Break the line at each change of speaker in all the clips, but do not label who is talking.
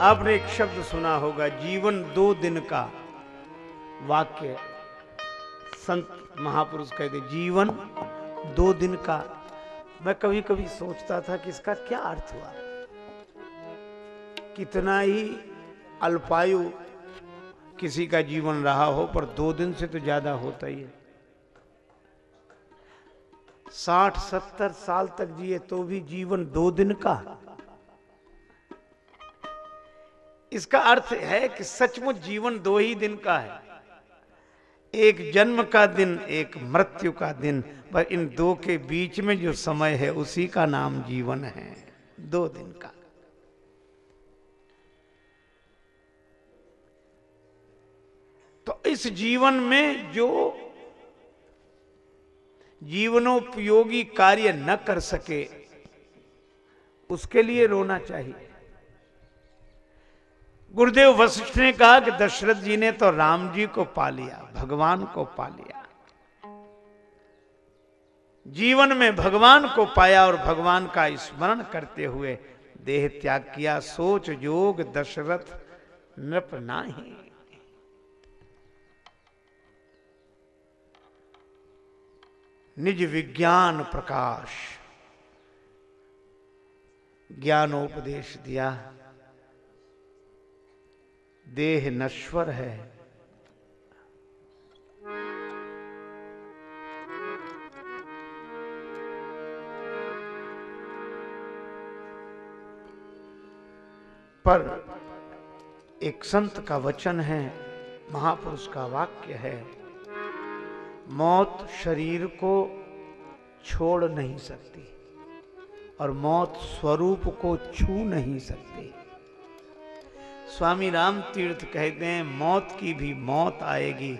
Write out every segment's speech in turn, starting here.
आपने एक शब्द सुना होगा, जीवन दो दिन का वाक्य संत महापुरुष कहते जीवन दो दिन का। मैं कभी कभी सोचता था कि इसका क्या अर्थ हुआ। कितना ही अल्पायु किसी का जीवन रहा हो, पर दो दिन से तो ज़्यादा होता ही है। साठ, सत्तर साल तक जिए तो भी जीवन दो दिन का। इसका अर्थ है कि सचमुच जीवन दो ही दिन का है। एक जन्म का दिन, एक मृत्यु का दिन, पर इन दो के बीच में जो समय है, उसी का नाम जीवन है, दो दिन का। तो इस जीवन में जो जीवनोपयोगी कार्य न कर सके, उसके लिए रोना चाहिए। गुरुदेव वशिष्ठ ने कहा कि दशरथ जी ने तो राम जी को पा लिया, भगवान को पा लिया। जीवन में भगवान को पाया और भगवान का स्मरण करते हुए देह त्याग किया, सोच योग दशरथ नृप नाही। निज विज्ञान प्रकाश, ज्ञानोपदेश दिया। देह नश्वर है। पर एक संत का वचन है, महापुरुष का वाक्य है, मौत शरीर को छोड़ नहीं सकती और मौत स्वरूप को छू नहीं सकती। स्वामी राम तीर्थ कहते हैं, मौत की भी मौत आएगी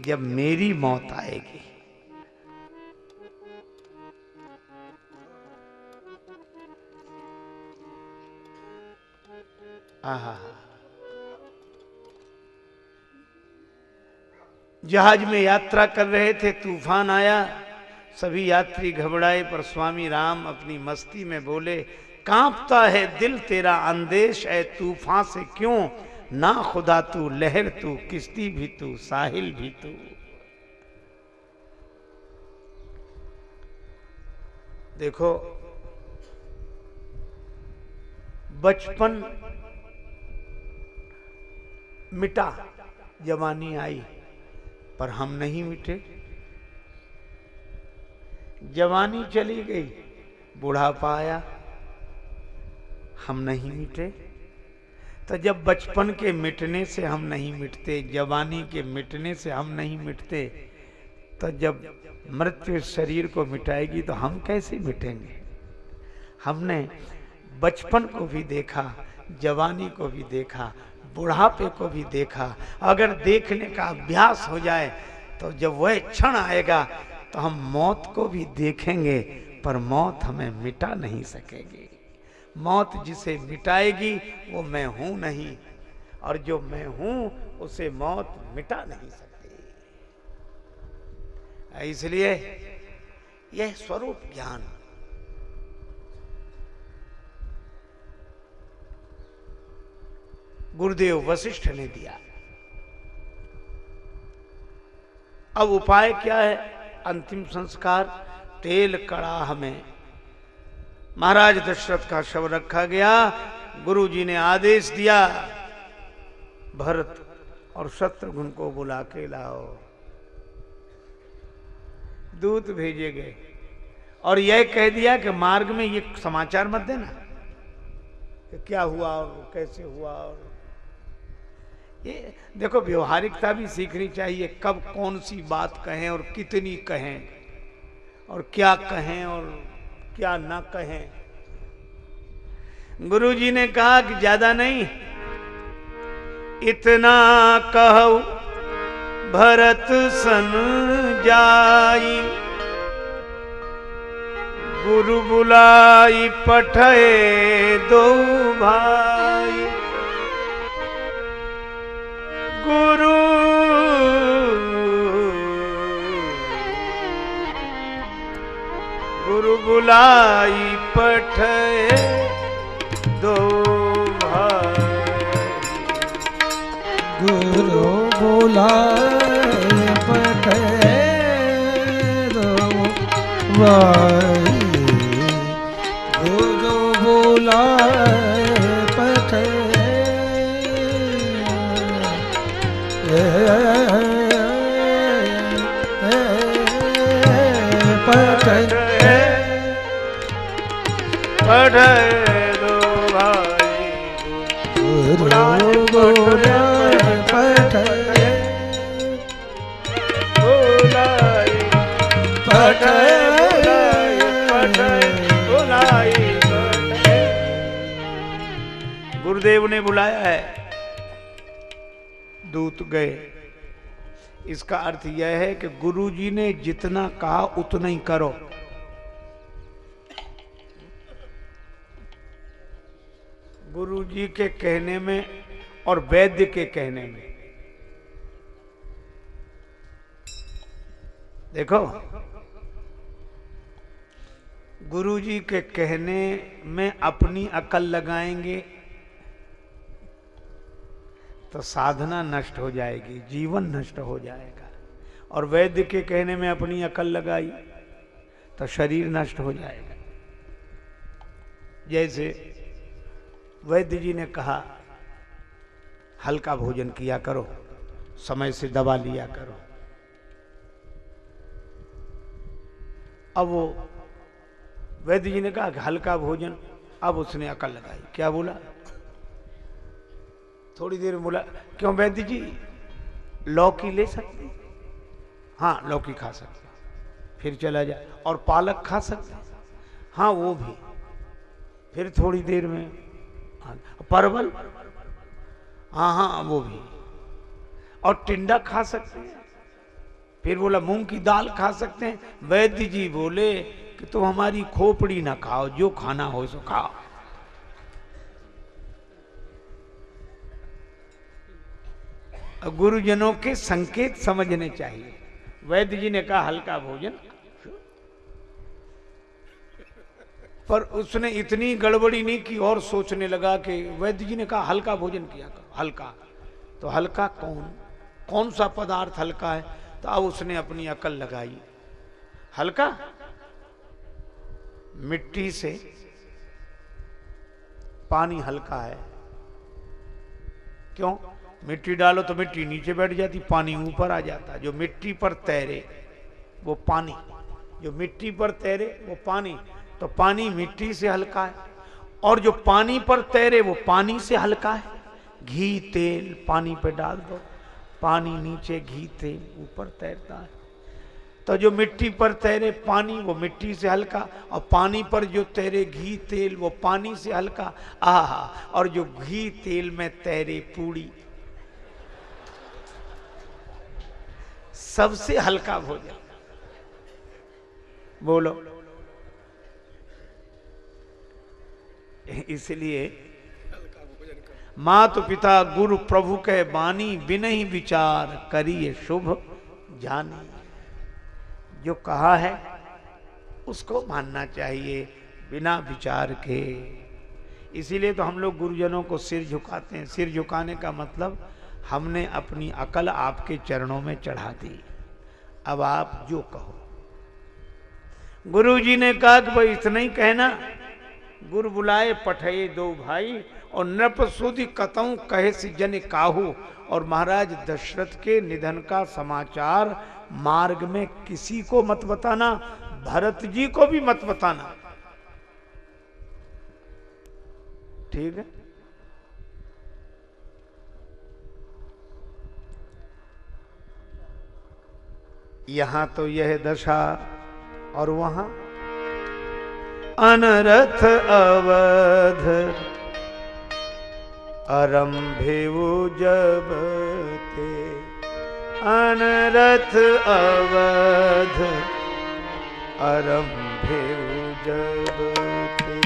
जब मेरी मौत आएगी। आहा। जहाज़ में यात्रा कर रहे थे, तूफ़ान आया, सभी यात्री घबराए, पर स्वामी राम अपनी मस्ती में बोले कांपता है, दिल तेरा अंदेश है तूफ़ान से क्यों? ना खुदा तू लहर तू, किश्ती भी तू, साहिल भी तू। देखो, बचपन मिटा, जवानी आई, पर हम नहीं मिटे। जवानी चली गई, बुढ़ापा आया हम नहीं मिटे। तो जब बचपन के मिटने से हम नहीं मिटते, जवानी के मिटने से हम नहीं मिटते तो जब मृत्यु शरीर को मिटाएगी तो हम कैसे मिटेंगे? हमने बचपन को भी देखा, जवानी को भी देखा, बुढ़ापे को भी देखा। अगर देखने का अभ्यास हो जाए तो जब वह क्षण आएगा तो हम मौत को भी देखेंगे, पर मौत हमें मिटा नहीं सकेगी। मौत जिसे मिटाएगी, वो मैं हूँ नहीं। और जो मैं हूँ, उसे मौत मिटा नहीं सकती। इसलिए यह स्वरूप ज्ञान। गुरुदेव वशिष्ठ ने दिया। अब उपाय क्या है? अंतिम संस्कार, तेल कड़ाह में। महाराज दशरथ का शव रखा गया। गुरु जी ने आदेश दिया, भरत और शत्रुघ्न को बुला के लाओ। दूत भेजे गए और यह कह दिया कि मार्ग में ये समाचार मत देना कि क्या हुआ और कैसे हुआ और ये देखो, व्यवहारिकता भी सीखनी चाहिए, कब कौन सी बात कहें और कितनी कहें और क्या कहें और क्या ना कहें। गुरु जी ने कहा कि ज़्यादा नहीं। इतना कहो, भरत सन जाई। गुरु बुलाई पठे दो भाई। गुरु गुरु बुलाई पठे दो
गुरु बुलाए पठे वाई गुरु बुलाए पठे पठे
पढ़े गुरुदेव ने बुलाया है। दूत गए। इसका अर्थ यह है कि गुरुजी ने जितना कहा, उतना ही करो। गुरुजी के कहने में और वैद्य के कहने में। देखो, गुरुजी के कहने में अपनी अकल लगाएँगे तो साधना नष्ट हो जाएगी, जीवन नष्ट हो जाएगा। और वैद्य के कहने में अपनी अकल लगाई तो शरीर नष्ट हो जाएगा। जैसे वैद्य जी ने कहा, हल्का भोजन किया करो, समय से दवा लिया करो। अब वो, वैद्य जी ने कहा हल्का भोजन, अब उसने अकल लगाई। क्या बोला? थोड़ी देर बोला क्यों वैद्य जी लौकी ले सकते हाँ? लौकी खा सकते फिर चला जाए और पालक खा सकते हाँ वो भी। फिर थोड़ी देर में हाँ, परवल? हाँ हाँ वो भी। और टिंडा खा सकते हैं? फिर बोला मूंग की दाल खा सकते हैं? वैद्य जी बोले कि तुम हमारी खोपड़ी ना खाओ जो खाना हो सो खाओ। गुरुजनों के संकेत समझने चाहिए। वैद्य जी ने कहा, हल्का भोजन। पर उसने इतनी गड़बड़ी नहीं की और सोचने लगा कि वैद्य जी ने कहा, हल्का भोजन किया करो, हल्का। तो हल्का कौन? कौन सा पदार्थ हल्का है? तो अब उसने अपनी अकल लगाई। हल्का? मिट्टी से पानी हल्का है। क्यों? मिट्टी डालो तो मिट्टी नीचे बैठ जाती, पानी ऊपर आ जाता। जो मिट्टी पर तैरे, वो पानी। जो मिट्टी पर तैरे, वो पानी। तो पानी मिट्टी से हल्का है। और जो पानी पर तैरे, वो पानी से हल्का है। घी, तेल, पानी पे डाल दो। पानी नीचे, घी, तेल, ऊपर तैरता है। तो जो मिट्टी पर तैरे, पानी, वो मिट्टी से हल्का। और पानी पर जो तैरे, घी, तेल, वो पानी से हल्का। आहा, और जो घी, तेल में तैरे, पूड़ी सबसे हल्का भोजन। बोलो। इसलिए मात पिता गुरु प्रभु के बानी बिनही विचार करिए शुभ जानी। जो कहा है, उसको मानना चाहिए बिना विचार के। इसीलिए तो हम लोग गुरुजनों को सिर झुकाते हैं। सिर झुकाने का मतलब हमने अपनी अकल आपके चरणों में चढ़ा दी। अब आप जो कहो। गुरु जी ने कहा कि भाई इतना ही कहना। गुरु बुलाए पठे दो भाई और नृप सुधि कहे से जन काहू। और महाराज, दशरथ के निधन का समाचार मार्ग में किसी को मत बताना, भरत जी को भी मत बताना। ठीक है? यहाँ तो यह दशा और वहाँ। अनरथ अवध अरंभे जब ते। अनरथ अवध अरंभे जब ते।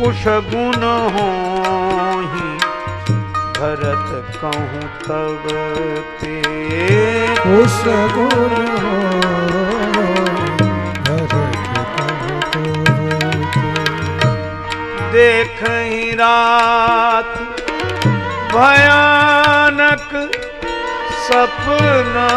कुश गुण हो ही भरत कहूँ तब ते
कुश गुण हो देख ही
रात भयानक सपना।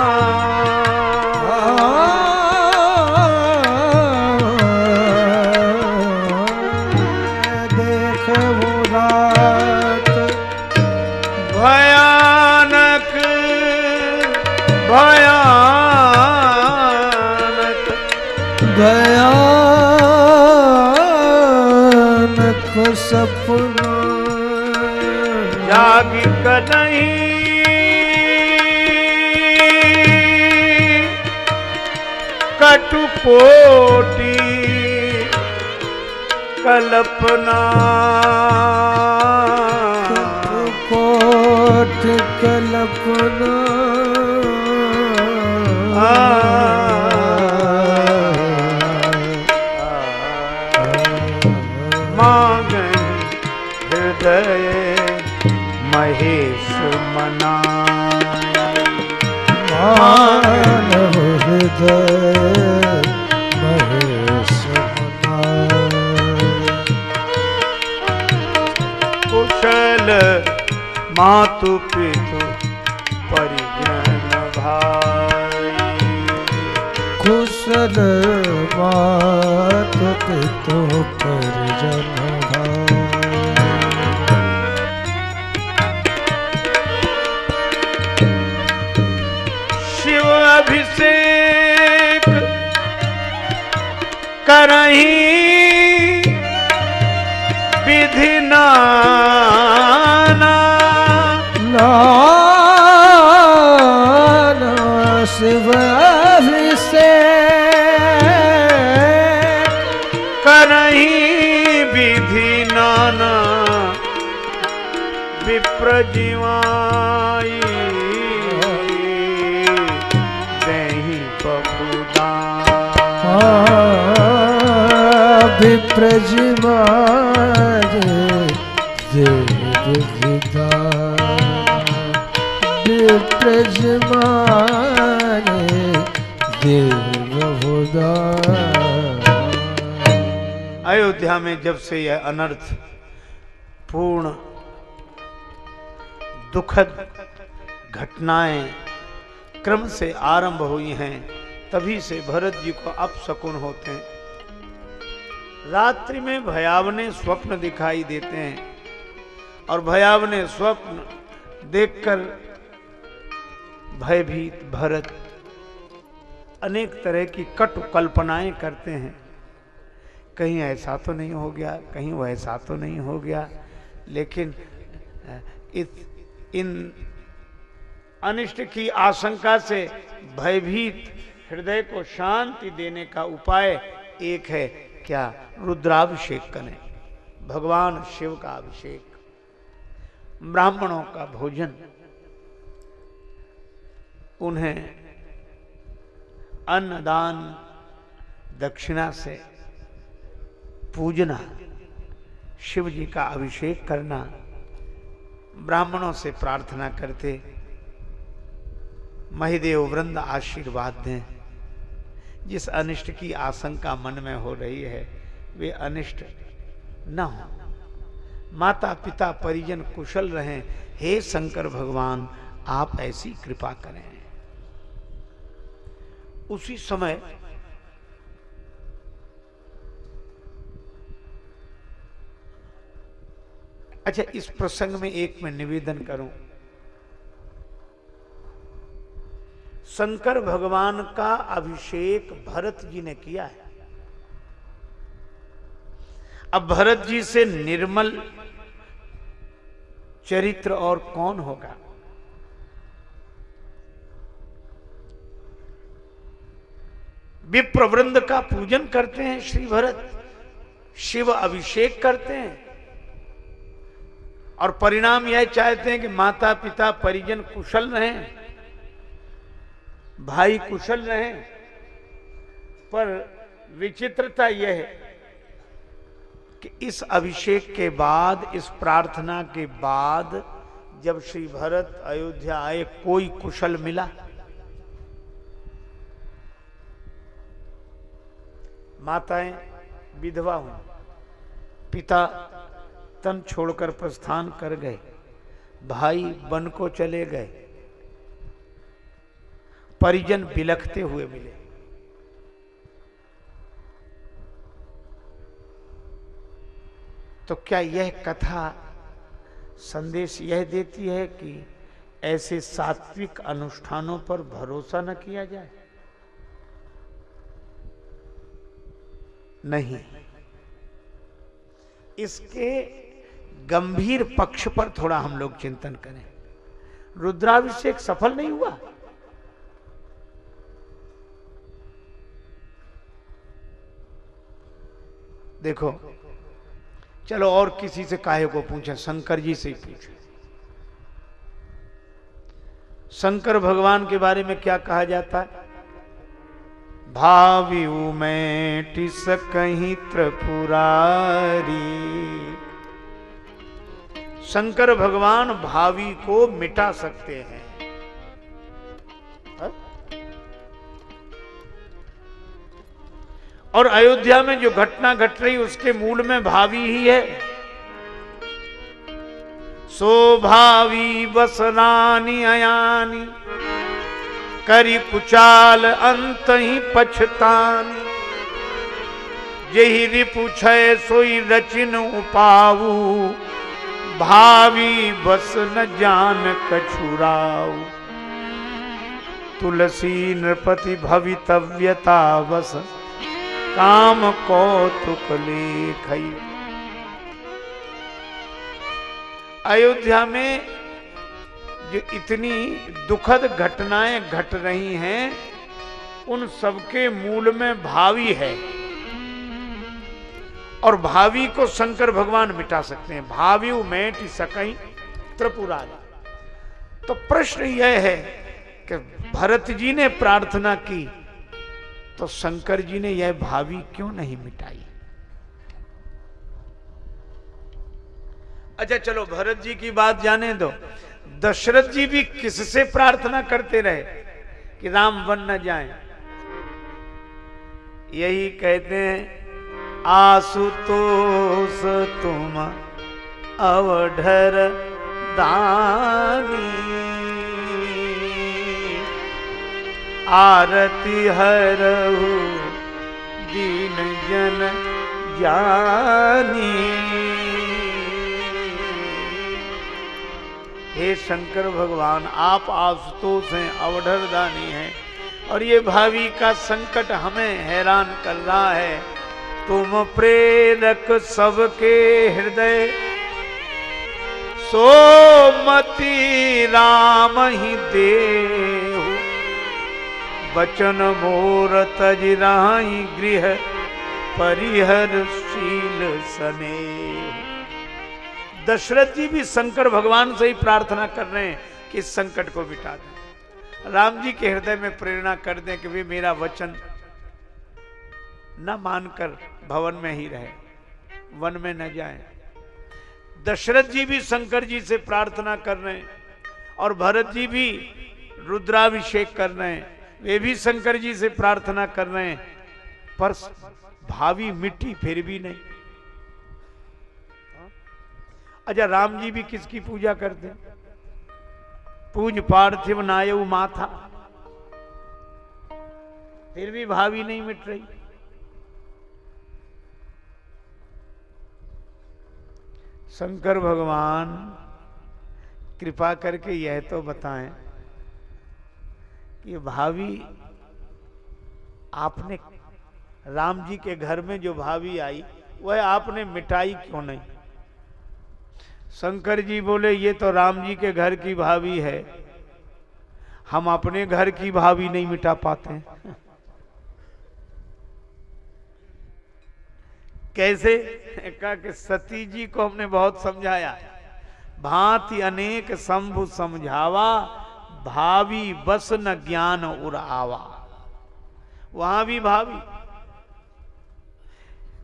भयानक
सपना।
जाग कर नहीं। कटुकोटी कल्पना।
कोट कल्पना।
कुशल मातु पितु परिजन भाई।
कुशल मात पितु
विधि नाना विप्र जीवाई। दही बबुदान।
विप्रजमाज देव विधान विप्रजमाज देव
अयोध्या में जब से यह अनर्थ, पूर्ण, दुखद घटनाएँ क्रम से आरंभ हुई हैं, तभी से भरत जी को अपशकुन होते हैं। रात्रि में भयावने स्वप्न दिखाई देते हैं और भयावने स्वप्न देखकर भयभीत भरत अनेक तरह की कटु कल्पनाएँ करते हैं। कहीं ऐसा तो नहीं हो गया, कहीं वैसा तो नहीं हो गया। लेकिन इस, इन अनिष्ट की आशंका से भयभीत हृदय को शांति देने का उपाय एक है, क्या? रुद्राभिषेक करें भगवान शिव का अभिषेक। ब्राह्मणों का भोजन। उन्हें अन्नदान दक्षिणा से पूजना शिव जी का अभिषेक करना, ब्राह्मणों से प्रार्थना करते, महिदेव वृंद आशीर्वाद दें। जिस अनिष्ट की आशंका मन में हो रही है, वे अनिष्ट न हो। माता पिता परिजन कुशल रहें। हे शंकर भगवान, आप ऐसी कृपा करें। उसी समय अच्छा इस प्रसंग में एक मैं निवेदन करूँ। शंकर भगवान का अभिषेक भरत जी ने किया है। अब भरत जी से निर्मल चरित्र और कौन होगा? विप्रवृंद का पूजन करते हैं श्री भरत, शिव अभिषेक करते हैं। और परिणाम यह चाहते हैं कि माता पिता परिजन कुशल रहें, भाई कुशल रहें, पर विचित्रता यह है कि इस अभिषेक के बाद, इस प्रार्थना के बाद, जब श्री भरत अयोध्या आए, कोई कुशल मिला? माताएँ, विधवा हुई, पिता तन छोड़कर प्रस्थान कर गए। भाई वन को चले गए। परिजन बिलखते हुए मिले। तो क्या यह कथा संदेश यह देती है कि ऐसे सात्विक अनुष्ठानों पर भरोसा न किया जाए? नहीं। इसके गंभीर पक्ष पर थोड़ा हम लोग चिंतन करें। रुद्राभिषेक सफल नहीं हुआ? देखो, चलो और किसी से काहे को पूछे? शंकर जी से ही पूछे। शंकर भगवान के बारे में क्या कहा जाता है? भावी में टिस कहीं त्रिपुरारी। शंकर भगवान भावी को मिटा सकते हैं। हाँ? और अयोध्या में जो घटना घट रही, उसके मूल में भावी ही है। सोभावी बसरानी अयानी, करी कुचाल अंत ही पछतानी। यही रिपु छय सोई रचिन उपाऊ भावी बस न जान कछुराऊ तुलसी नृपति भवितव्यता बस, काम कौतुक लेख अयोध्या में जो इतनी दुखद घटनाएँ घट रही हैं, उन सबके मूल में भावी है। और भावी को शंकर भगवान मिटा सकते हैं। भावी मेट सकई त्रिपुरारी तो प्रश्न यह है कि भरत जी ने प्रार्थना की तो शंकर जी ने यह भावी क्यों नहीं मिटाई? अच्छा चलो, भरत जी की बात जाने दो। दशरथ जी भी किससे प्रार्थना करते रहे कि राम वन न जाए? यही कहते हैं आसुतोष तुम अवढर दानी। आरती हरहु दीन जन जानी हे शंकर भगवान, आप आशुतोष हैं अवधर दानी हैं, और ये भावी का संकट हमें हैरान कर रहा है। तुम प्रेरक सबके हृदय। सोमती राम ही देहु। बचन मोर तज राही गृह परिहर शील सने दशरथ जी भी शंकर भगवान से ही प्रार्थना कर रहे हैं कि संकट को मिटा दें। राम जी के हृदय में प्रेरणा कर दें कि वे मेरा वचन न मानकर भवन में ही रहे, वन में न जाए। दशरथ जी भी शंकर जी से प्रार्थना कर रहे हैं और भरत जी भी रुद्राभिषेक कर रहे हैं। वे भी शंकर जी से प्रार्थना कर रहे हैं, पर भावी मिट्टी फिर भी नहीं। अच्छा राम जी भी किसकी पूजा करते पूज पार्थिव नायु माथा। फिर भी भावी नहीं मिट रही। शंकर भगवान, कृपा करके यह तो बताएँ कि भावी आपने राम जी के घर में जो भावी आई, वह आपने मिटाई क्यों नहीं? शंकर जी बोले, ये तो राम जी के घर की भाभी है। हम अपने घर की भाभी नहीं मिटा पाते कैसे? कहा कि सती जी को हमने बहुत समझाया। भांति अनेक शंभु समझावा, भावी बस न ज्ञान उरावा। वहाँ भी भावी।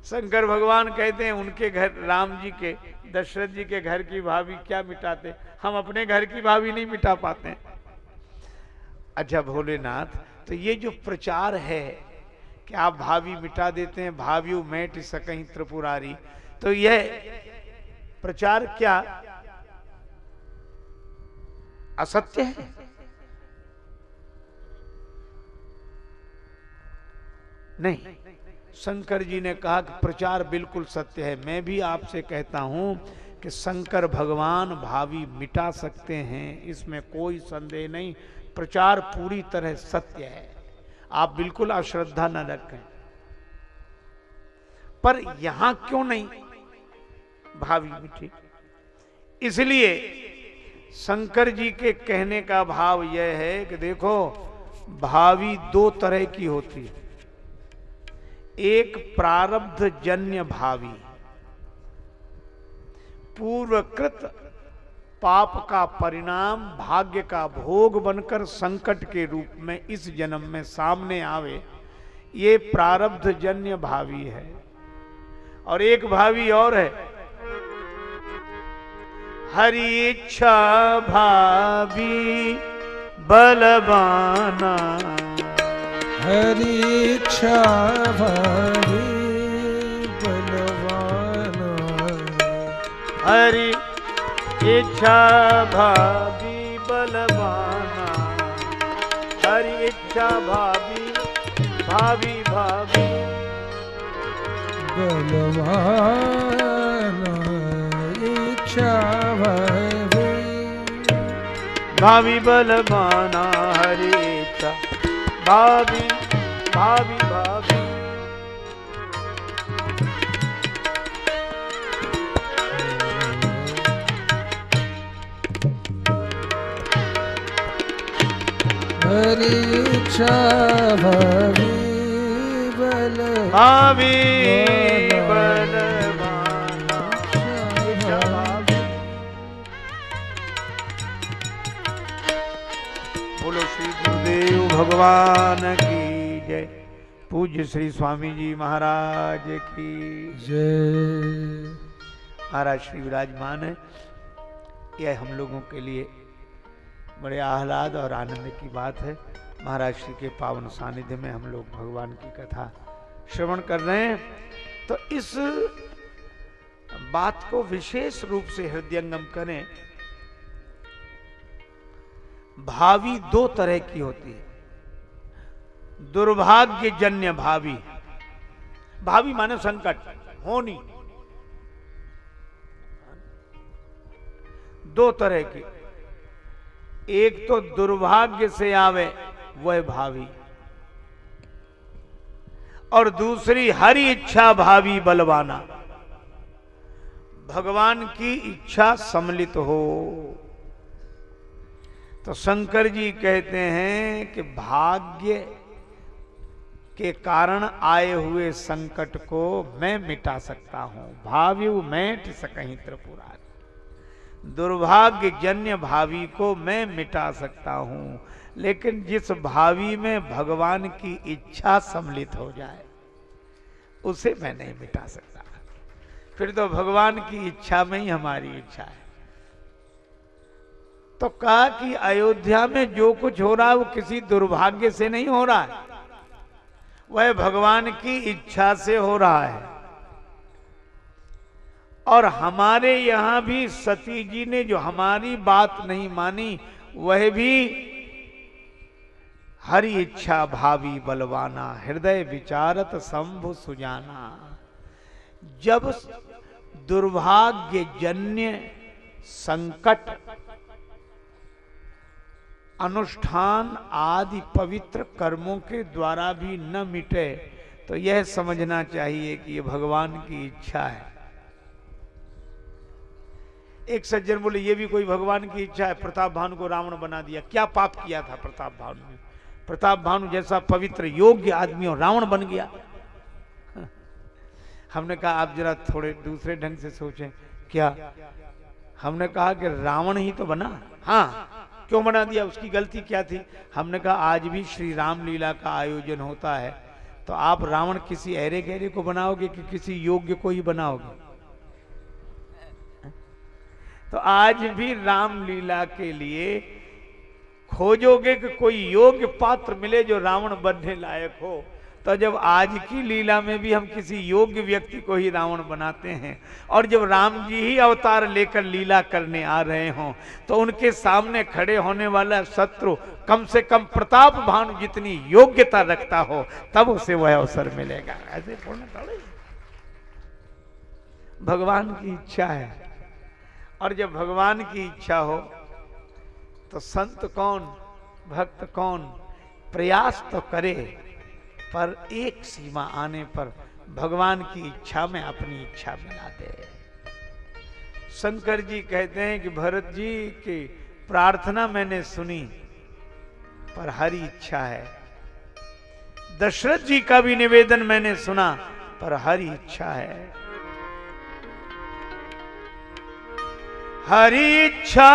शंकर भगवान कहते हैं, उनके घर, राम जी के, दशरथ जी के घर की भाभी क्या मिटाते? हम अपने घर की भाभी नहीं मिटा पाते। अच्छा भोलेनाथ तो ये जो प्रचार है कि आप भाभी मिटा देते हैं भाभी मैट सकहीं त्रिपुरारी। तो यह प्रचार क्या असत्य है? नहीं। शंकर जी ने कहा कि प्रचार बिल्कुल सत्य है। मैं भी आपसे कहता हूँ कि शंकर भगवान भावी मिटा सकते हैं, इसमें कोई संदेह नहीं। प्रचार पूरी तरह सत्य है। आप बिल्कुल अश्रद्धा न रखें। पर यहाँ क्यों नहीं? भावी मिठी इसलिए शंकर जी के कहने का भाव यह है कि देखो, भावी दो तरह की होती है। एक प्रारब्ध जन्य भावी, पूर्वकृत पाप का परिणाम भाग्य का भोग बनकर संकट के रूप में इस जन्म में सामने आवे ये प्रारब्ध जन्य भावी है। और एक भावी और है। हरि इच्छा भावी बलबाना
हरि इच्छा भावी बलवाना।
हरि इच्छा भावी बलवाना। हरि इच्छा भावी भावी भावी
बलवाना इच्छा भावी
भावी बलवाना हरि इच्छा। भावी भावी भावी
इच्छा भावी बल
भावी बोलो श्री गुरुदेव भगवान की जय। पूज्य श्री स्वामी जी महाराज की।
जय।
महाराज श्री विराजमान है। यह हम लोगों के लिए बड़े आह्लाद और आनंद की बात है। महाराज श्री के पावन सानिध्य में हम लोग भगवान की कथा श्रवण कर रहे हैं। तो इस बात को विशेष रूप से हृदयंगम करें। भावी दो तरह की होती है। दुर्भाग्य जन्य भावी। भावी माने संकट, होनी। दो तरह की। एक तो दुर्भाग्य से आवे, वह भावी। और दूसरी, हरि इच्छा भावी बलवाना। भगवान की इच्छा सम्मिलित हो। तो शंकर जी कहते हैं कि भाग्य के कारण आए हुए संकट को मैं मिटा सकता हूँ। भाव्यु मैट सकहीं त्रिपुरारी दुर्भाग्य जन्य भावी को मैं मिटा सकता हूँ, लेकिन जिस भावी में भगवान की इच्छा सम्मिलित हो जाए, उसे मैं नहीं मिटा सकता। फिर तो भगवान की इच्छा में ही हमारी इच्छा है। तो कहा कि अयोध्या में जो कुछ हो रहा है, वो किसी दुर्भाग्य से नहीं हो रहा है। वह भगवान की इच्छा से हो रहा है। और हमारे यहाँ भी सती जी ने जो हमारी बात नहीं मानी, वह भी हरि इच्छा भावी बलवाना, हृदय विचारत शंभु सुजाना। जब दुर्भाग्य जन्य संकट, अनुष्ठान आदि पवित्र कर्मों के द्वारा भी न मिटे तो यह समझना चाहिए कि ये भगवान की इच्छा है। एक सज्जन बोले, ये भी कोई भगवान की इच्छा है, प्रताप भानु को रावण बना दिया। क्या पाप किया था प्रताप भानु ने? प्रताप भानु जैसा पवित्र, योग्य आदमी और रावण बन गया। हमने कहा, आप जरा थोड़े दूसरे ढंग से सोचें। क्या हमने कहा कि रावण ही तो बना? हाँ। क्यों बना दिया? उसकी गलती क्या थी? हमने कहा, आज भी श्री राम लीला का आयोजन होता है तो आप रावण किसी अरे गहरे को बनाओगे कि किसी योग्य को ही बनाओगे? तो आज भी रामलीला के लिए खोजोगे कि कोई योग्य पात्र मिले जो रावण बनने लायक हो? तो जब आज की लीला में भी हम किसी योग्य व्यक्ति को ही रावण बनाते हैं और जब राम जी ही अवतार लेकर लीला करने आ रहे हों तो उनके सामने खड़े होने वाला शत्रु कम से कम प्रताप भानु जितनी योग्यता रखता हो, तब उसे वह अवसर मिलेगा। ऐसे पूर्ण भगवान की इच्छा है। और जब भगवान की इच्छा हो तो संत कौन, भक्त कौन, प्रयास तो करे, पर एक सीमा आने पर भगवान की इच्छा में अपनी इच्छा मिला दे शंकर जी कहते हैं कि भरत जी की प्रार्थना मैंने सुनी, पर हरी इच्छा है। दशरथ जी का भी निवेदन मैंने सुना, पर हरी इच्छा है। हरी इच्छा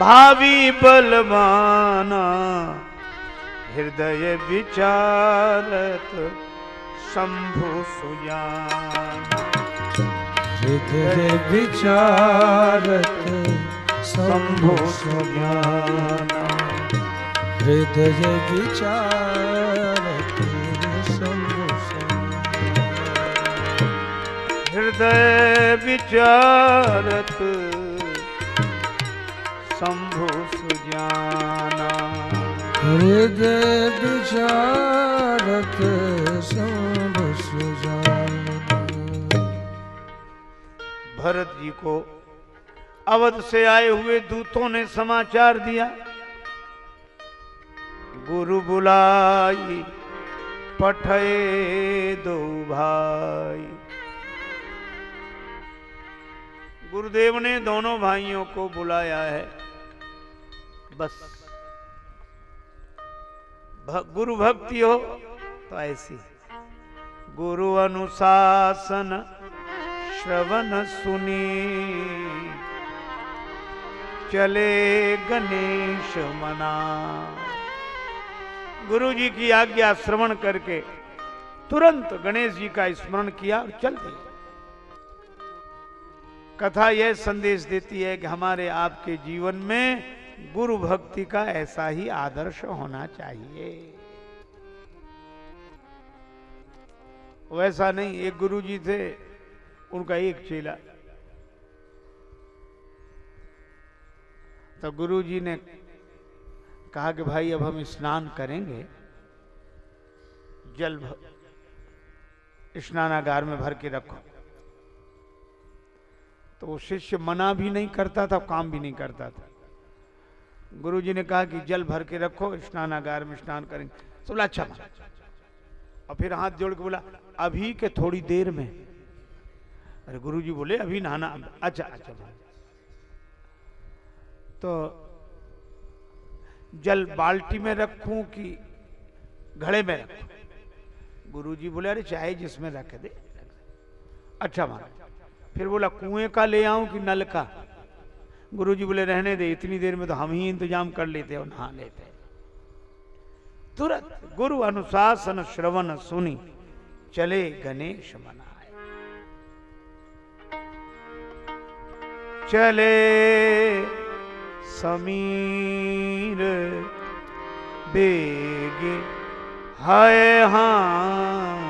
भावी बलवाना हृदय विचारत शंभु सुजान
हृदय विचारत शंभु सुज्ञान हृदय विचारत
हृदय विचारत शंभु सुजाना।
हृदय विचारत शंभु सुजान।
भरत जी को अवध से आए हुए दूतों ने समाचार दिया। गुरु बुलाई पठे दो भाई। गुरुदेव ने दोनों भाइयों को बुलाया है। बस। गुरु भक्ति हो तो ऐसी। गुरु अनुशासन श्रवण सुनी। चले गणेश मना। गुरु जी की आज्ञा श्रवण करके तुरंत गणेश जी का स्मरण किया और चल दिए। कथा यह संदेश देती है कि हमारे आपके जीवन में गुरु भक्ति का ऐसा ही आदर्श होना चाहिए। वैसा नहीं, एक गुरु जी थे, उनका एक चेला। तो गुरु जी ने कहा कि भाई, अब हम स्नान करेंगे, जल स्नानागार में भर के रखो। तो वो शिष्य मना भी नहीं करता था, काम भी नहीं करता था। गुरु जी ने कहा कि जल भर के रखो, स्नानागार में स्नान करेंगे। तो बोला अच्छा और फिर हाथ जोड़ के बोला, अभी के थोड़ी देर में। अरे गुरु जी बोले, अभी नहाना अच्छा अच्छा तो जल बाल्टी में रखूँ कि घड़े में रखूँ? गुरु जी बोले, अरे चाहे जिसमें रख दे। अच्छा मान फिर बोला, कुएँ का ले आऊँ कि नल का? गुरु जी बोले, रहने दे, इतनी देर में तो हम ही इंतज़ाम कर लेते और नहा लेते। तुरंत गुरु अनुशासन श्रवण सुनी, चले गणेश मनाए। चले समीर, बेगे हाय हाँ।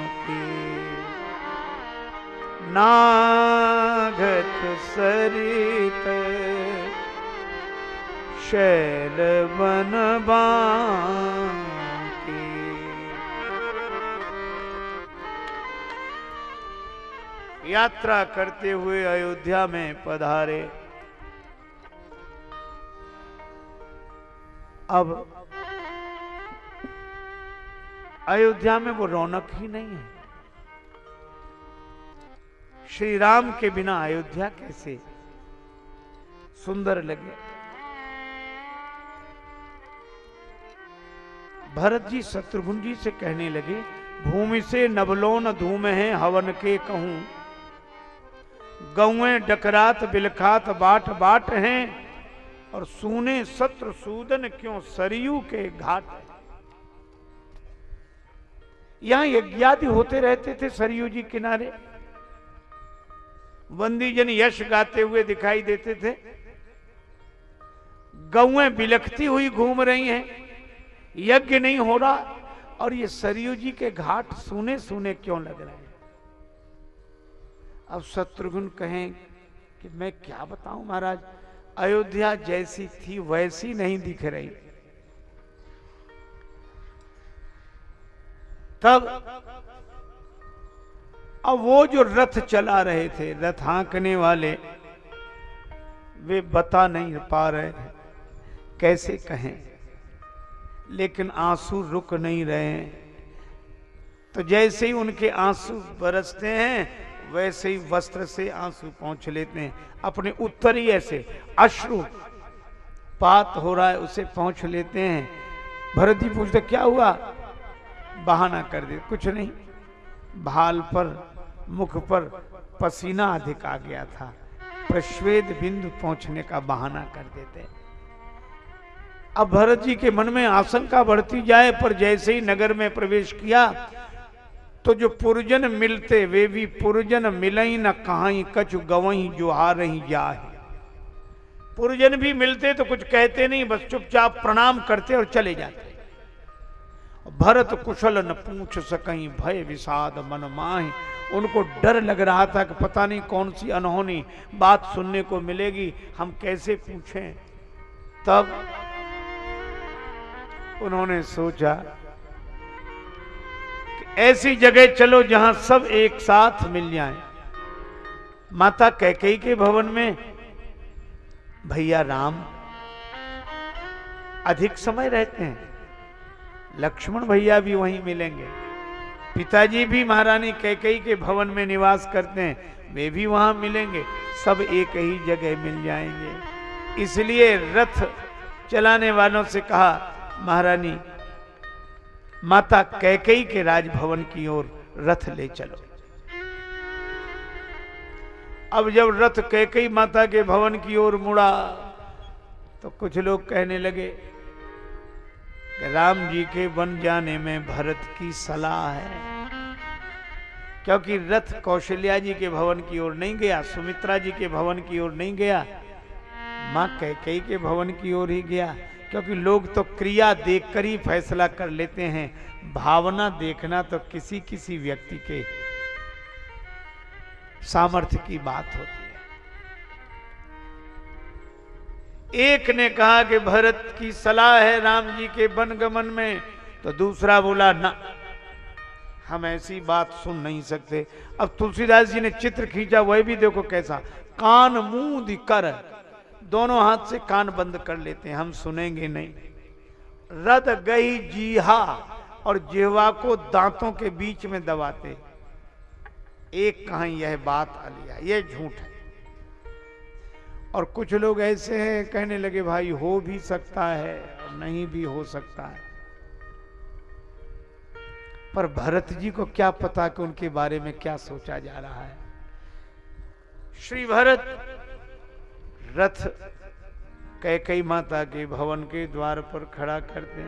नागत सरित, शैल बन यात्रा करते हुए अयोध्या में पधारे। अब अयोध्या में वो रौनक ही नहीं है। श्री राम के बिना अयोध्या कैसे सुंदर लगे? भरत जी शत्रुघ्न जी से कहने लगे, भूमि से नबलोन धूम है, हवन के कहूँ। गौए डकरात, बिलखात बाट बाट हैं, और सूने सत्र सूदन क्यों सरयू के घाट यहाँ यज्ञादि होते रहते थे सरयू जी किनारे। बंदीजन यश गाते हुए दिखाई देते थे। गौएँ बिलखती हुई घूम रही हैं। यज्ञ नहीं हो रहा और ये सरयू जी के घाट सुने सुने क्यों लग रहे हैं? अब शत्रुघ्न कहें कि मैं क्या बताऊँ महाराज, अयोध्या जैसी थी, वैसी नहीं दिख रही। तब अब वो जो रथ चला रहे थे, रथ हाँकने वाले, वे बता नहीं पा रहे कैसे कहें? लेकिन आँसू रुक नहीं रहे तो जैसे ही उनके आँसू बरसते हैं, वैसे ही वस्त्र से आँसू पहुँच लेते हैं। अपने उत्तरीय ऐसे अश्रु पात हो रहा है, उसे पहुँच लेते हैं। भरत जी पूछते, क्या हुआ? बहाना कर दे कुछ नहीं। भाल पर मुख पर पसीना अधिक आ गया था। प्रश्वेद बिंदु पहुँचने का बहाना कर देते। अब भरत जी के मन में आशंका बढ़ती जाए, पर जैसे ही नगर में प्रवेश किया तो जो पुरजन मिलते, वे भी पुरजन मिलई न कहाई, कछु गवई जो आ रही जाए। पुरजन भी मिलते तो कुछ कहते नहीं, बस चुपचाप प्रणाम करते और चले जाते। भरत कुशल न पूछ सकई, भय विषाद मन माही उनको डर लग रहा था कि पता नहीं कौन सी अनहोनी बात सुनने को मिलेगी, हम कैसे पूछें? तब उन्होंने सोचा कि ऐसी जगह चलो जहाँ सब एक साथ मिल जाएँ। माता कैकई के भवन में, भैया राम, अधिक समय रहते हैं। लक्ष्मण भैया भी वहीं मिलेंगे। पिताजी भी महारानी कैकई के भवन में निवास करते हैं। वे भी वहाँ मिलेंगे। सब एक ही जगह मिल जाएँगे। इसलिए रथ चलाने वालों से कहा, महारानी, माता कैकई के राजभवन की ओर रथ ले चलो। अब जब रथ कैकई माता के भवन की ओर मुड़ा तो कुछ लोग कहने लगे कि राम जी के बन जाने में भरत की सलाह है। क्योंकि रथ कौशल्या जी के भवन की ओर नहीं गया, सुमित्रा जी के भवन की ओर नहीं गया, माँ कैकई के भवन की ओर ही गया। क्योंकि लोग तो क्रिया देखकर ही फैसला कर लेते हैं, भावना देखना तो किसी किसी व्यक्ति के सामर्थ्य की बात होती एक ने कहा कि भरत की सलाह है राम जी के वनगमन में तो दूसरा बोला, ना, हम ऐसी बात सुन नहीं सकते। अब तुलसीदास जी ने चित्र खींचा, वह भी देखो कैसा, कान मुँह कर, दोनों हाथ से कान बंद कर लेते हैं, हम सुनेंगे नहीं। रद गई जीहा और जिहवा को दांतों के बीच में दबाते, एक कहा यह बात अलिया यह झूठ है। और कुछ लोग ऐसे हैं, कहने लगे, भाई, हो भी सकता है नहीं भी हो सकता है। पर भरत जी को क्या पता कि उनके बारे में क्या सोचा जा रहा है? श्री भरत रथ कैकई माता के भवन के द्वार पर खड़ा करते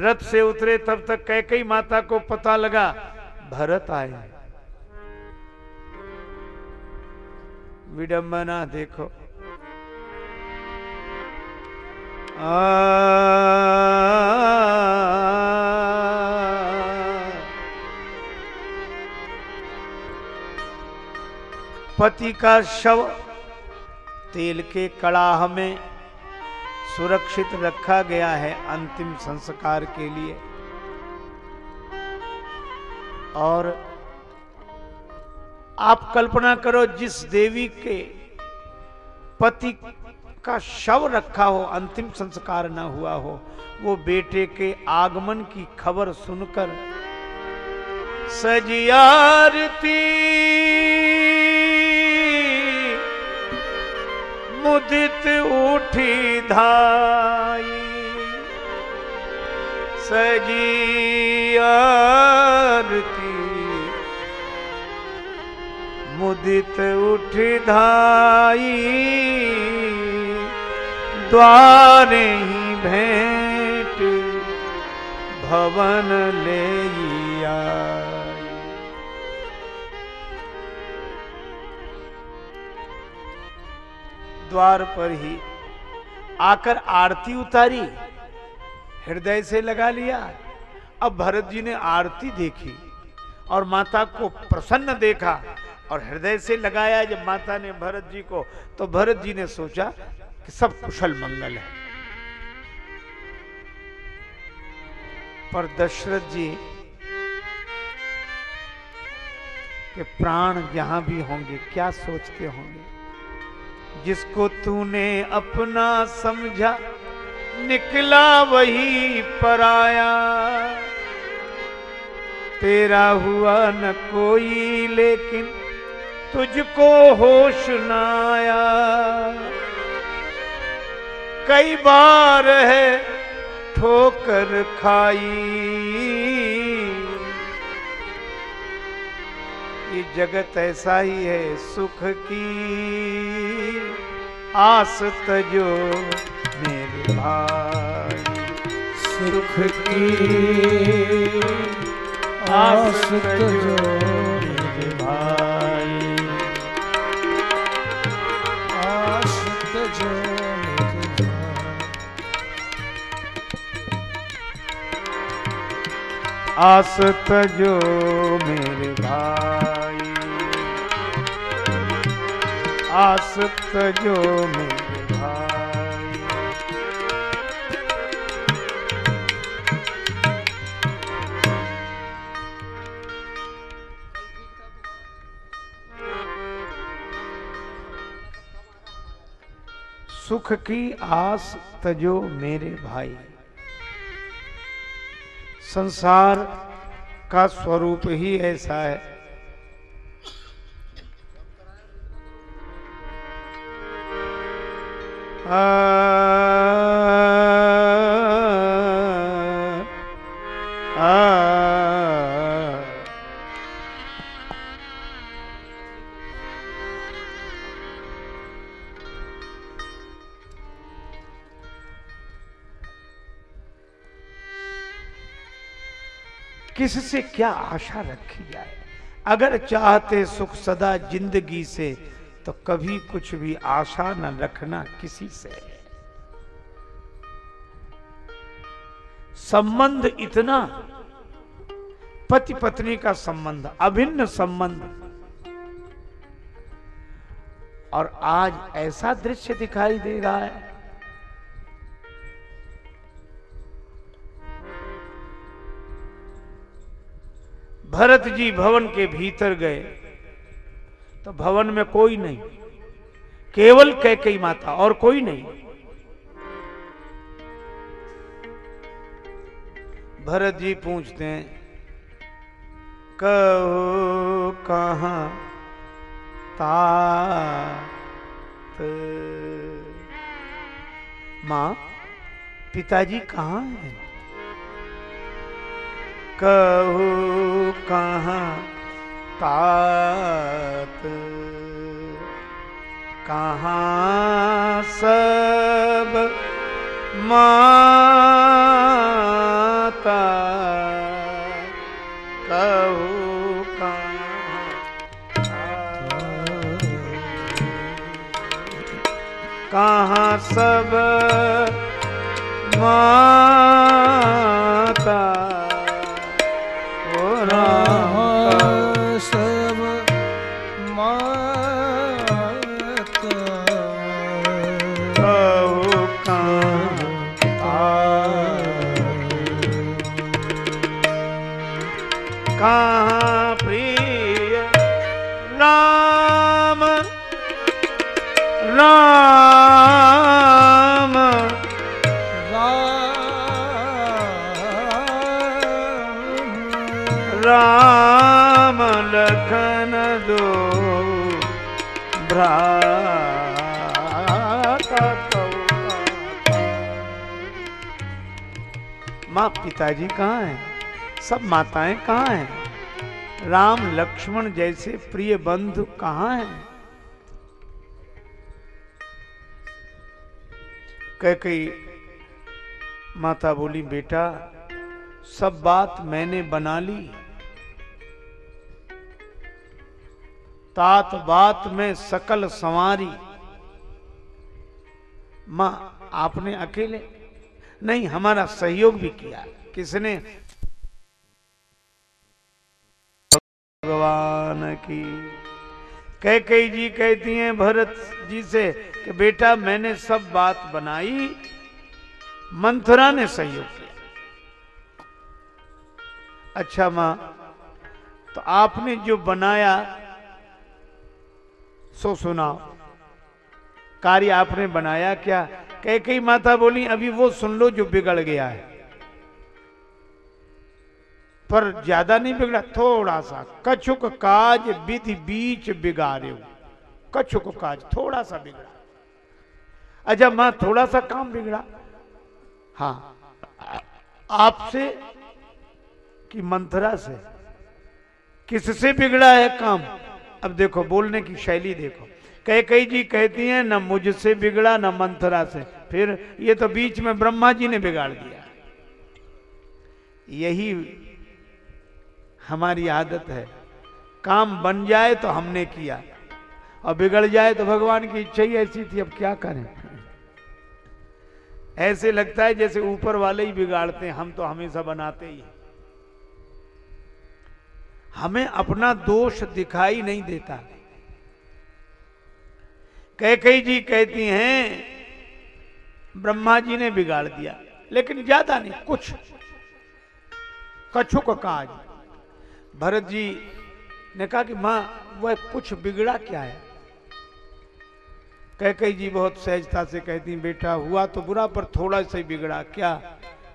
रथ से उतरे तब तक कैकई माता को पता लगा, भरत आए विडंबना देखो। पति का शव तेल के कड़ाह में सुरक्षित रखा गया है अंतिम संस्कार के लिए। और आप कल्पना करो जिस देवी के पति का शव रखा हो, अंतिम संस्कार न हुआ हो, वो बेटे के आगमन की खबर सुनकर सजियारती मुदित उठी धाई। सजियारती मुदित उठ धाई, द्वार ही भेंट भवन ले द्वार पर ही आकर आरती उतारी, हृदय से लगा लिया। अब भरत जी ने आरती देखी और माता को प्रसन्न देखा और हृदय से लगाया जब माता ने भरत जी को तो भरत जी ने सोचा कि सब कुशल मंगल है। पर दशरथ जी के प्राण जहाँ भी होंगे, क्या सोचते होंगे? जिसको तूने अपना समझा, निकला वही पराया। तेरा हुआ न कोई, लेकिन तुझको होश न आया। कई बार है ठोकर खाई। ये जगत ऐसा ही है सुख की आस तजो मेरे भाई।
सुख की आस तजो
मेरे भाई।
आस तजो मेरे भाई।
आस तजो मेरे सुख की आस तजो मेरे भाई। संसार का स्वरूप ही ऐसा है। आ, किससे क्या आशा रखी जाए? अगर चाहते सुख सदा ज़िंदगी से तो कभी कुछ भी आशा न रखना किसी से संबंध इतना पति पत्नी का संबंध, अभिन्न संबंध। और आज ऐसा दृश्य दिखाई दे रहा है भरत जी भवन के भीतर गए तो भवन में कोई नहीं, केवल कैकई माता और कोई नहीं। भरत जी पूछते हैं, कहो कहा तात? माँ, पिताजी कहाँ हैं? कहू कहाँ तात? कहाँ सब माता? कहू कहाँ सब माता राम लखन दो माँ पिताजी कहाँ हैं? सब माताएँ कहाँ हैं? राम लक्ष्मण जैसे प्रिय बंधु कहाँ हैं? कह कई माता बोली, बेटा, सब बात मैंने बना ली। तात बात में सकल संवारी। माँ, आपने अकेले नहीं, हमारा सहयोग भी किया। किसने? भगवान की। कह कई जी कहती हैं, भरत जी से कि बेटा, मैंने सब बात बनाई। मंथरा ने सहयोग किया। अच्छा माँ तो आपने जो बनाया, सो सुनाओ। कार्य आपने बनाया क्या? कह कई माता बोली, अभी वो सुन लो जो बिगड़ गया है। पर ज़्यादा नहीं बिगड़ा, थोड़ा सा। कछुक काज विधि बीच बिगाड़े कछुक काज थोड़ा सा बिगड़ा। अच्छा माँ, थोड़ा सा काम बिगड़ा। हाँ। आपसे कि मंथरा से। किससे बिगड़ा है काम? अब देखो, बोलने की शैली देखो। कई कई जी कहती हैं, ना मुझसे बिगड़ा, न मंथरा से। फिर ये तो बीच में ब्रह्मा जी ने बिगाड़ दिया। यही हमारी आदत है। काम बन जाए तो हमने किया। और बिगड़ जाए तो भगवान की इच्छा ही ऐसी थी, अब क्या करें? ऐसे लगता है जैसे ऊपर वाले ही बिगाड़ते हैं, हम तो हमेशा बनाते ही हमें अपना दोष दिखाई नहीं देता। कह कई जी कहती हैं, ब्रह्मा जी ने बिगाड़ दिया, लेकिन ज़्यादा नहीं, कुछ। कछुक काज। भरत जी ने कहा कि माँ, वह कुछ बिगड़ा क्या है? कह कई जी बहुत सहजता से कहती बेटा हुआ तो बुरा, पर थोड़ा सा ही बिगड़ा क्या?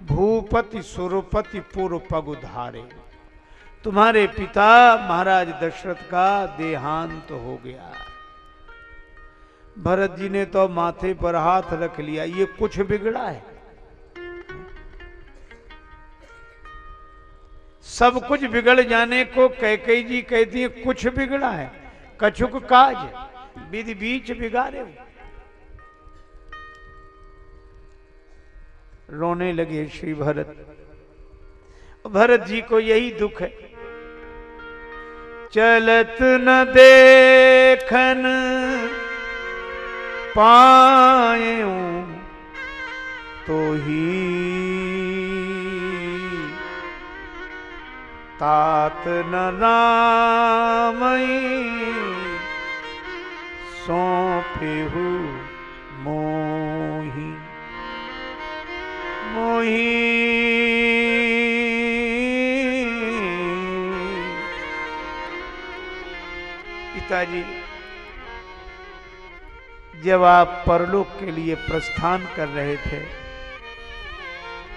भूपति सुरपति पूर्व पग उधारे। तुम्हारे पिता महाराज दशरथ का देहांत तो हो गया। भरत जी ने तो माथे पर हाथ रख लिया, ये कुछ बिगड़ा है। सब कुछ बिगड़ जाने को कैकई जी कहती है, कुछ बिगड़ा है, कछुक काज। विधि बीच बिगाड़े। रोने लगे श्री भरत। भरत जी को यही दुख है। चलत न देखन पाए तो ही। तात न रामई सौंपे मोही। मोही। पिताजी, जब आप परलोक के लिए प्रस्थान कर रहे थे,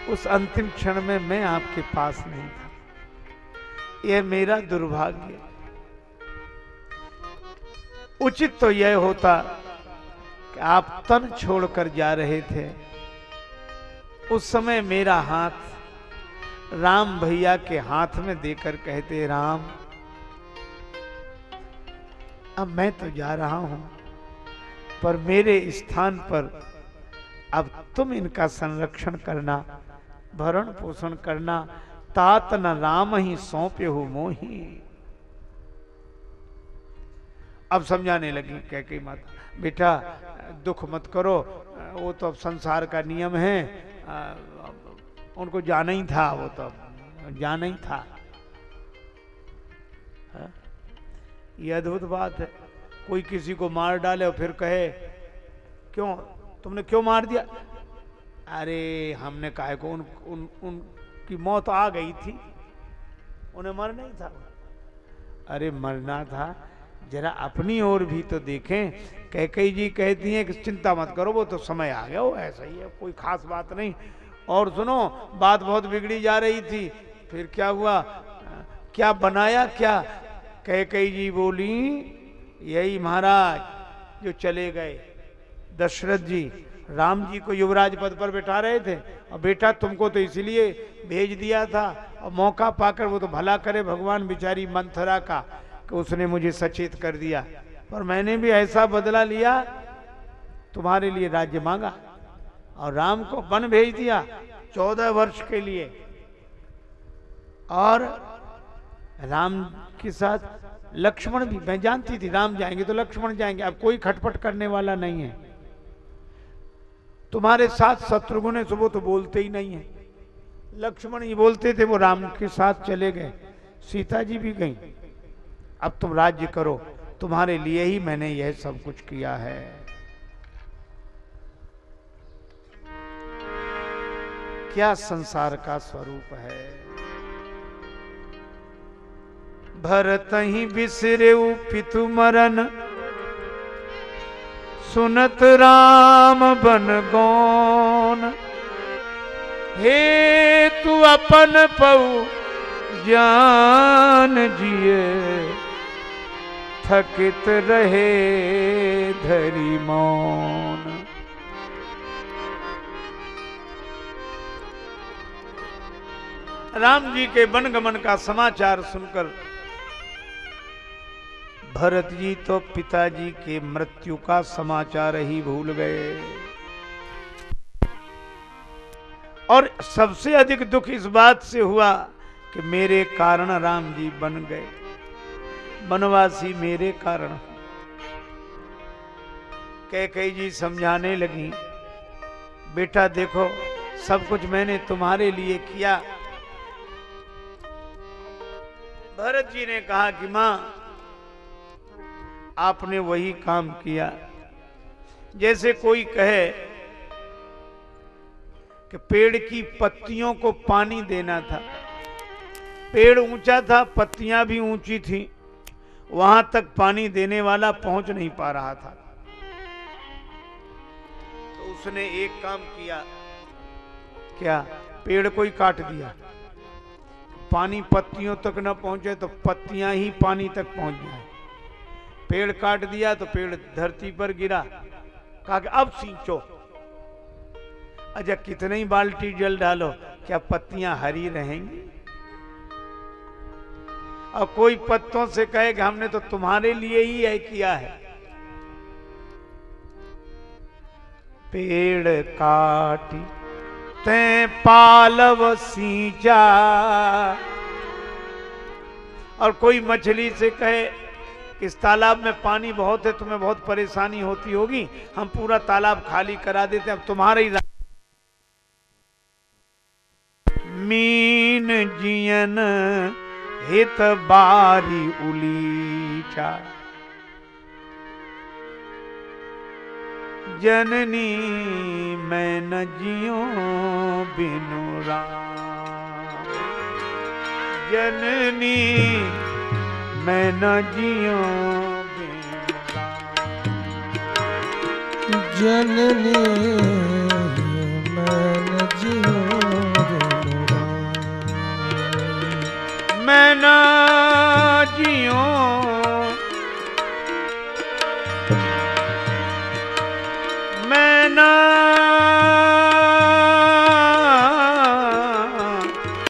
उस अंतिम क्षण में मैं आपके पास नहीं था। यह मेरा दुर्भाग्य। उचित तो यह होता कि आप तन छोड़कर जा रहे थे। उस समय मेरा हाथ राम भैया के हाथ में देकर कहते, राम, अब मैं तो जा रहा हूँ, पर मेरे स्थान पर अब तुम इनका संरक्षण करना, भरण पोषण करना, तात न राम ही सौंपे हो मोही। अब समझाने लगी कह के माता बेटा दुख मत करो वो तो अब संसार का नियम है उनको जाना ही था वो तो जाना ही था। हा? ये अद्भुत बात है कोई किसी को मार डाले और फिर कहे क्यों तुमने क्यों मार दिया? अरे हमने कहा को उन, उन उनकी मौत आ गई थी उन्हें मरना ही था। अरे मरना था जरा अपनी ओर भी तो देखें। कह कई जी कहती हैं कि चिंता मत करो, वो तो समय आ गया, वो ऐसा ही है, कोई खास बात नहीं। और सुनो, बात बहुत बिगड़ी जा रही थी, फिर क्या हुआ? क्या बनाया, क्या? कह कई जी बोली, यही महाराज, जो चले गए, दशरथ जी, राम जी को युवराज पद पर बैठा रहे थे, और बेटा तुमको तो इसलिए भेज दिया था, और मौका पाकर वो तो भला करे, भगवान बिचारी मंथरा का। कि उसने मुझे सचेत कर दिया। पर मैंने भी ऐसा बदला लिया, तुम्हारे लिए राज्य मांगा और राम को वन भेज दिया चौदह वर्ष के लिए। और राम के साथ लक्ष्मण भी, मैं जानती थी राम जाएँगे तो लक्ष्मण जाएँगे, अब कोई खटपट करने वाला नहीं है। तुम्हारे साथ शत्रुघ्न है सो वो तो बोलते ही नहीं है। लक्ष्मण ही बोलते थे, वो राम के साथ चले गए, सीता जी भी गई। अब तुम राज्य करो। तुम्हारे लिए ही मैंने यह सब कुछ किया है। क्या संसार का स्वरूप है? भरत ही बिसरे पितु मरन। सुनत राम बन गौन। हे तू अपन पऊ जान जिए थकित रहे धरी मौन। राम जी के वनगमन का समाचार सुनकर भरत जी तो पिताजी के मृत्यु का समाचार ही भूल गए। और सबसे अधिक दुख इस बात से हुआ कि मेरे कारण राम जी बन गए। वनवासी मेरे कारण। कह कही जी, समझाने लगी, बेटा देखो, सब कुछ मैंने तुम्हारे लिए किया। भरत जी ने कहा कि माँ, आपने वही काम किया। जैसे कोई कहे कि पेड़ की पत्तियों को पानी देना था। पेड़ ऊँचा था, पत्तियाँ भी ऊँची थी। वहाँ तक पानी देने वाला पहुँच नहीं पा रहा था। तो उसने एक काम किया। क्या? पेड़ को ही काट दिया। पानी पत्तियों तक न पहुँचे तो पत्तियाँ ही पानी तक पहुँच जाए पेड़ काट दिया तो पेड़ धरती पर गिरा। कहा कि, अब सींचो। अच्छा कितने ही बाल्टी जल डालो, क्या पत्तियाँ हरी रहेंगी? और कोई पत्तों से कहे कि हमने तो तुम्हारे लिए ही यह किया है। पेड़ काटी, ते पालव सींचा। और कोई मछली से कहे इस तालाब में पानी बहुत है, तुम्हें बहुत परेशानी होती होगी, हम पूरा तालाब खाली करा देते अब तुम्हारे ही मीन जियन हित बारी उलीचा। जननी मैं न जियो बिनु जननी मैं न जियो
जननी मन
मैं न जियो। मैं न